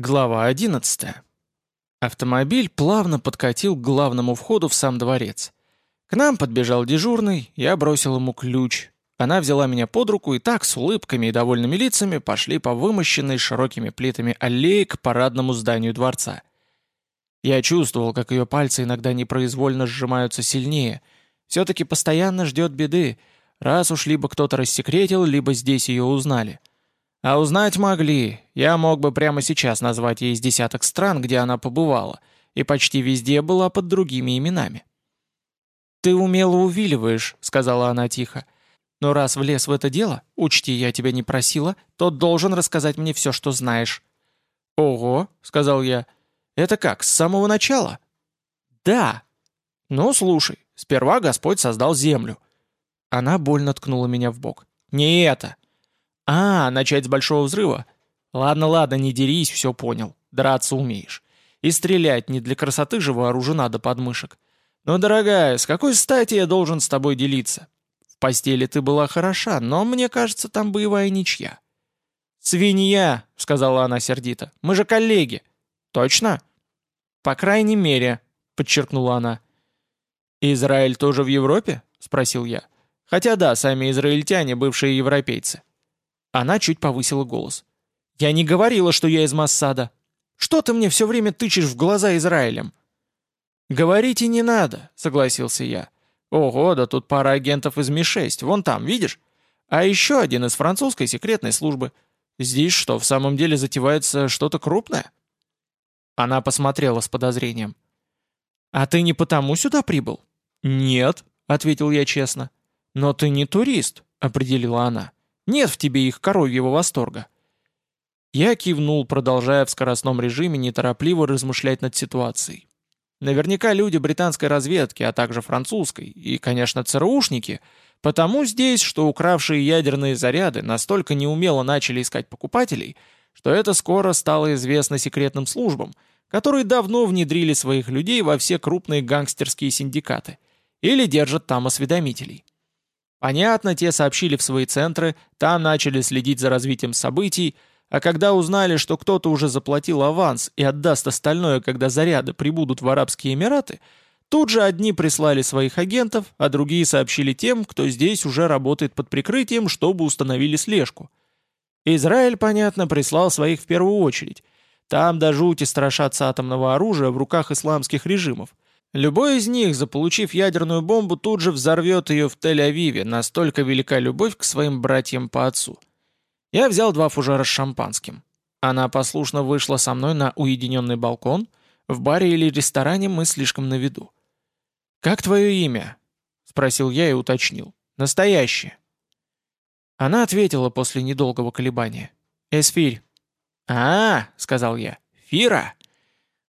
Глава 11. Автомобиль плавно подкатил к главному входу в сам дворец. К нам подбежал дежурный, я бросил ему ключ. Она взяла меня под руку и так, с улыбками и довольными лицами, пошли по вымощенной широкими плитами аллее к парадному зданию дворца. Я чувствовал, как ее пальцы иногда непроизвольно сжимаются сильнее. Все-таки постоянно ждет беды, раз уж либо кто-то рассекретил, либо здесь ее узнали. А узнать могли. Я мог бы прямо сейчас назвать ей из десяток стран, где она побывала, и почти везде была под другими именами. «Ты умело увиливаешь», — сказала она тихо. «Но раз влез в это дело, учти, я тебя не просила, то должен рассказать мне все, что знаешь». «Ого», — сказал я. «Это как, с самого начала?» «Да». «Ну, слушай, сперва Господь создал землю». Она больно ткнула меня в бок. «Не это. «А, начать с большого взрыва? Ладно, ладно, не дерись, все понял. Драться умеешь. И стрелять не для красоты же вооружена до подмышек. Но, дорогая, с какой стати я должен с тобой делиться? В постели ты была хороша, но мне кажется, там боевая ничья». «Свинья», — сказала она сердито, — «мы же коллеги». «Точно?» «По крайней мере», — подчеркнула она. «Израиль тоже в Европе?» — спросил я. «Хотя да, сами израильтяне — бывшие европейцы». Она чуть повысила голос. «Я не говорила, что я из Массада. Что ты мне все время тычешь в глаза Израилем?» «Говорить и не надо», — согласился я. «Ого, да тут пара агентов из Ми-6, вон там, видишь? А еще один из французской секретной службы. Здесь что, в самом деле затевается что-то крупное?» Она посмотрела с подозрением. «А ты не потому сюда прибыл?» «Нет», — ответил я честно. «Но ты не турист», — определила она. Нет в тебе их коровьего восторга». Я кивнул, продолжая в скоростном режиме неторопливо размышлять над ситуацией. Наверняка люди британской разведки, а также французской, и, конечно, ЦРУшники, потому здесь, что укравшие ядерные заряды настолько неумело начали искать покупателей, что это скоро стало известно секретным службам, которые давно внедрили своих людей во все крупные гангстерские синдикаты или держат там осведомителей. Понятно, те сообщили в свои центры, там начали следить за развитием событий, а когда узнали, что кто-то уже заплатил аванс и отдаст остальное, когда заряды прибудут в Арабские Эмираты, тут же одни прислали своих агентов, а другие сообщили тем, кто здесь уже работает под прикрытием, чтобы установили слежку. Израиль, понятно, прислал своих в первую очередь. Там до жути страшатся атомного оружия в руках исламских режимов – Любой из них, заполучив ядерную бомбу, тут же взорвет ее в Тель-Авиве, настолько велика любовь к своим братьям по отцу. Я взял два фужера с шампанским. Она послушно вышла со мной на уединенный балкон. В баре или ресторане мы слишком на виду. «Как твое имя?» — спросил я и уточнил. «Настоящее». Она ответила после недолгого колебания. «Эсфирь». «А, — сказал я, — Фира».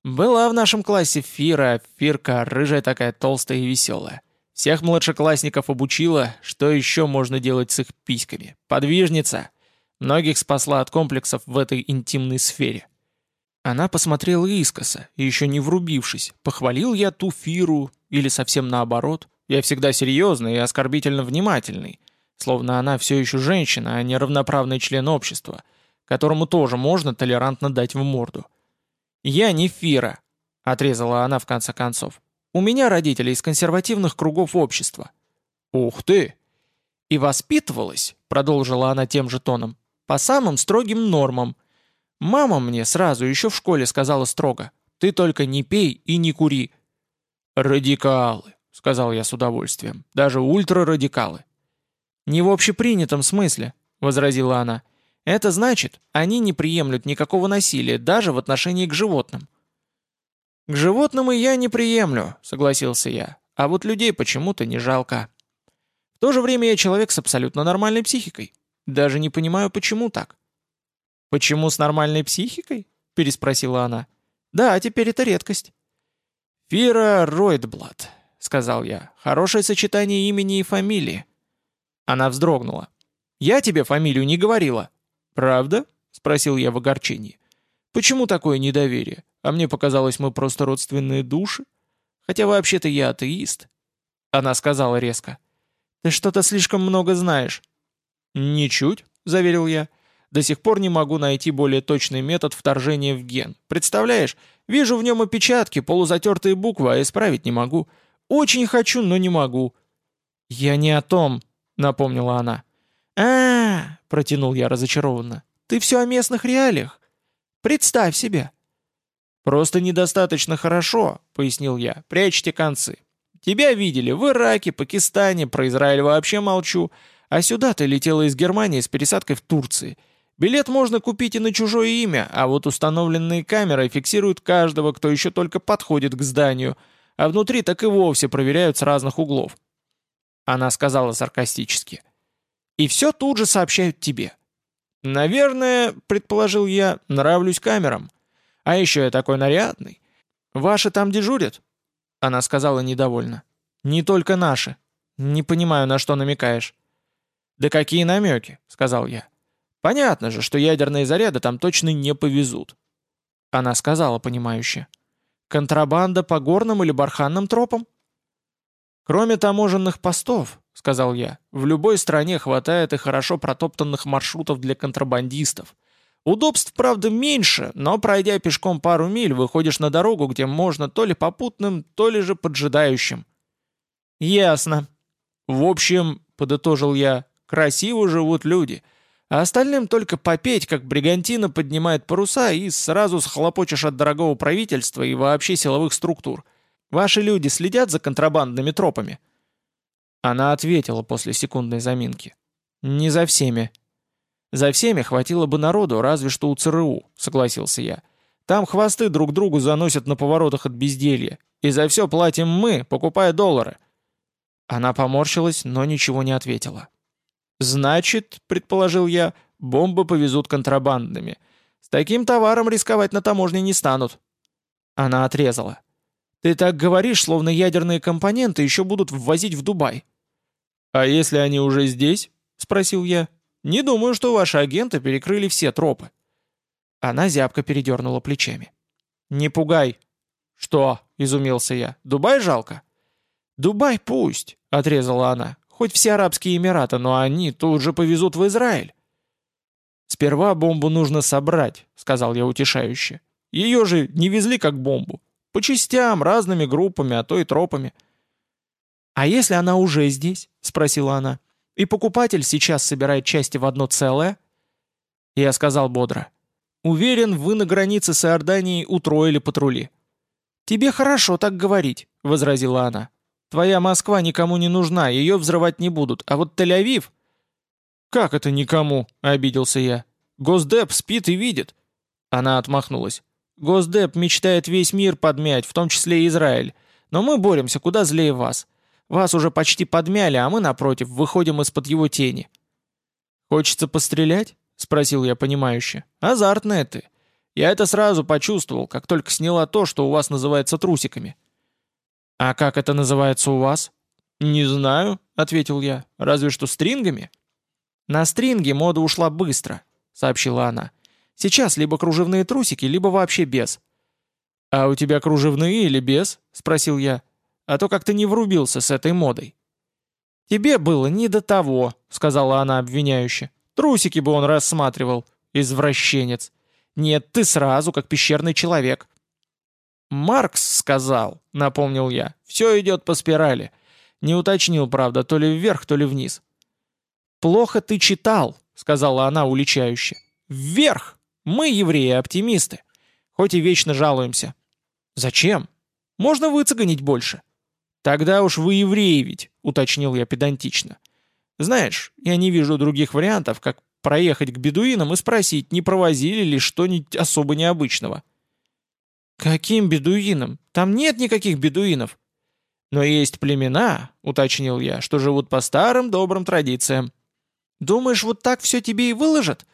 Была в нашем классе Фира, Фирка, рыжая такая, толстая и веселая. Всех младшеклассников обучила, что еще можно делать с их письками. Подвижница. Многих спасла от комплексов в этой интимной сфере. Она посмотрела искоса, еще не врубившись, похвалил я ту Фиру, или совсем наоборот. Я всегда серьезный и оскорбительно внимательный, словно она все еще женщина, а не равноправный член общества, которому тоже можно толерантно дать в морду. «Я не Фира», — отрезала она в конце концов. «У меня родители из консервативных кругов общества». «Ух ты!» «И воспитывалась», — продолжила она тем же тоном, «по самым строгим нормам. Мама мне сразу еще в школе сказала строго, ты только не пей и не кури». «Радикалы», — сказал я с удовольствием, «даже ультрарадикалы». «Не в общепринятом смысле», — возразила она. Это значит, они не приемлют никакого насилия, даже в отношении к животным. «К животным и я не приемлю», — согласился я, «а вот людей почему-то не жалко». В то же время я человек с абсолютно нормальной психикой. Даже не понимаю, почему так. «Почему с нормальной психикой?» — переспросила она. «Да, теперь это редкость». «Фира Ройдблат», — сказал я. «Хорошее сочетание имени и фамилии». Она вздрогнула. «Я тебе фамилию не говорила». «Правда?» — спросил я в огорчении. «Почему такое недоверие? А мне показалось, мы просто родственные души. Хотя вообще-то я атеист». Она сказала резко. «Ты что-то слишком много знаешь». «Ничуть», — заверил я. До сих пор не могу найти более точный метод вторжения в ген. Представляешь, вижу в нем опечатки, полузатертые буквы, а исправить не могу. Очень хочу, но не могу». «Я не о том», — напомнила она. а, протянул я разочарованно. «Ты все о местных реалиях. Представь себе». «Просто недостаточно хорошо», — пояснил я. «Прячьте концы. Тебя видели в Ираке, Пакистане, про Израиль вообще молчу. А сюда ты летела из Германии с пересадкой в Турции. Билет можно купить и на чужое имя, а вот установленные камеры фиксируют каждого, кто еще только подходит к зданию, а внутри так и вовсе проверяют с разных углов. Она сказала саркастически. И все тут же сообщают тебе. Наверное, предположил я, нравлюсь камерам. А еще я такой нарядный. Ваши там дежурят? Она сказала недовольно. «Не только наши. Не понимаю, на что намекаешь». «Да какие намеки?» — сказал я. «Понятно же, что ядерные заряды там точно не повезут». Она сказала, понимающе. «Контрабанда по горным или барханным тропам?» «Кроме таможенных постов», — сказал я, — «в любой стране хватает и хорошо протоптанных маршрутов для контрабандистов. Удобств, правда, меньше, но пройдя пешком пару миль, выходишь на дорогу, где можно то ли попутным, то ли же поджидающим. Ясно. В общем, подытожил я, красиво живут люди, а остальным только попеть, как бригантина поднимает паруса и сразу схлопочешь от дорогого правительства и вообще силовых структур. Ваши люди следят за контрабандными тропами? Она ответила после секундной заминки. «Не за всеми. За всеми хватило бы народу, разве что у ЦРУ, согласился я. Там хвосты друг другу заносят на поворотах от безделья. И за все платим мы, покупая доллары. Она поморщилась, но ничего не ответила. «Значит, — предположил я, — бомбы повезут контрабандными. С таким товаром рисковать на таможне не станут». Она отрезала. «Ты так говоришь, словно ядерные компоненты еще будут ввозить в Дубай». «А если они уже здесь?» — спросил я. Не думаю, что ваши агенты перекрыли все тропы». Она зябко передернула плечами. «Не пугай». «Что?» — изумился я. «Дубай жалко?» «Дубай пусть», — отрезала она. «Хоть все Арабские Эмираты, но они тут же повезут в Израиль». «Сперва бомбу нужно собрать», — сказал я утешающе. «Ее же не везли как бомбу. По частям, разными группами, а то и тропами». «А если она уже здесь?» — спросила она. И покупатель сейчас собирает части в одно целое?» Я сказал бодро. «Уверен, вы на границе с Иорданией утроили патрули». «Тебе хорошо так говорить», — возразила она. «Твоя Москва никому не нужна, ее взрывать не будут, а вот Тель-Авив...» «Как это никому?» — обиделся я. «Госдеп спит и видит». Она отмахнулась. «Госдеп мечтает весь мир подмять, в том числе и Израиль. Но мы боремся куда злее вас. Вас уже почти подмяли, а мы, напротив, выходим из-под его тени». «Хочется пострелять?» — спросил я понимающе. «Азартная ты. Я это сразу почувствовал, как только сняла то, что у вас называется трусиками». «А как это называется у вас?» «Не знаю», — ответил я. «Разве что стрингами?» «На стринги мода ушла быстро», — сообщила она. «Сейчас либо кружевные трусики, либо вообще без». «А у тебя кружевные или без?» — спросил я а то как-то не врубился с этой модой». «Тебе было не до того», — сказала она обвиняюще. «Трусики бы он рассматривал, извращенец. Нет, ты сразу, как пещерный человек». «Маркс сказал», — напомнил я, — «все идет по спирали». Не уточнил, правда, то ли вверх, то ли вниз. «Плохо ты читал», — сказала она уличающе. «Вверх! Мы, евреи-оптимисты. Хоть и вечно жалуемся». «Зачем? Можно выцегонить больше». «Тогда уж вы евреи ведь», — уточнил я педантично. «Знаешь, я не вижу других вариантов, как проехать к бедуинам и спросить, не провозили ли что-нибудь особо необычного». «Каким бедуинам? Там нет никаких бедуинов». «Но есть племена», — уточнил я, — «что живут по старым добрым традициям». «Думаешь, вот так все тебе и выложат?»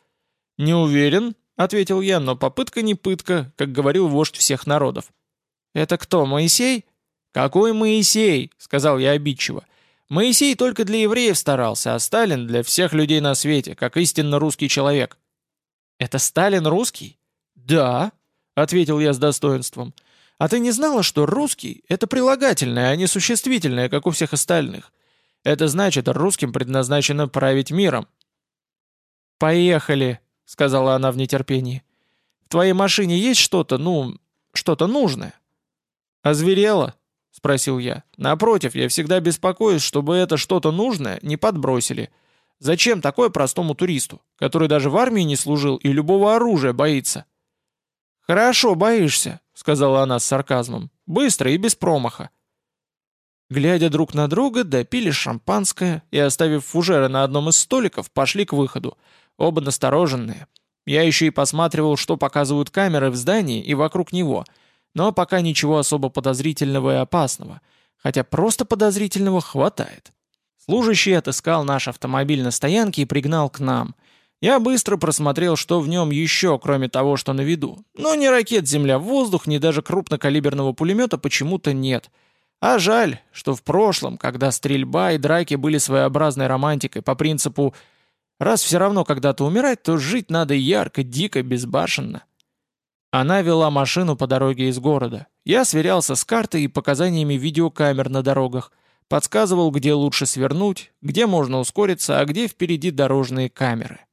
«Не уверен», — ответил я, — «но попытка не пытка, как говорил вождь всех народов». «Это кто, Моисей?» «Какой Моисей?» — сказал я обидчиво. «Моисей только для евреев старался, а Сталин для всех людей на свете, как истинно русский человек». «Это Сталин русский?» «Да», — ответил я с достоинством. «А ты не знала, что русский — это прилагательное, а не существительное, как у всех остальных? Это значит, русским предназначено править миром». «Поехали», — сказала она в нетерпении. «В твоей машине есть что-то, ну, что-то нужное?» «Озверела?» — спросил я. «Напротив, я всегда беспокоюсь, чтобы это что-то нужное не подбросили. Зачем такое простому туристу, который даже в армии не служил и любого оружия боится?» «Хорошо, боишься», — сказала она с сарказмом. «Быстро и без промаха». Глядя друг на друга, допили шампанское и, оставив фужеры на одном из столиков, пошли к выходу. Оба настороженные. Я еще и посматривал, что показывают камеры в здании и вокруг него, но пока ничего особо подозрительного и опасного, хотя просто подозрительного хватает. Служащий отыскал наш автомобиль на стоянке и пригнал к нам. Я быстро просмотрел, что в нем еще, кроме того, что на виду. Но ни ракет «Земля в воздух», ни даже крупнокалиберного пулемета почему-то нет — а жаль, что в прошлом, когда стрельба и драки были своеобразной романтикой по принципу «раз все равно когда-то умирать, то жить надо ярко, дико, безбашенно». Она вела машину по дороге из города. Я сверялся с картой и показаниями видеокамер на дорогах, подсказывал, где лучше свернуть, где можно ускориться, а где впереди дорожные камеры.